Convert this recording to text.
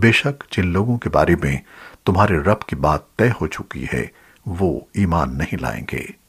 بے شک جن لوگوں کے بارے میں تمہارے رب کی بات طے ہو چکی ہے، وہ ایمان نہیں لائیں گے۔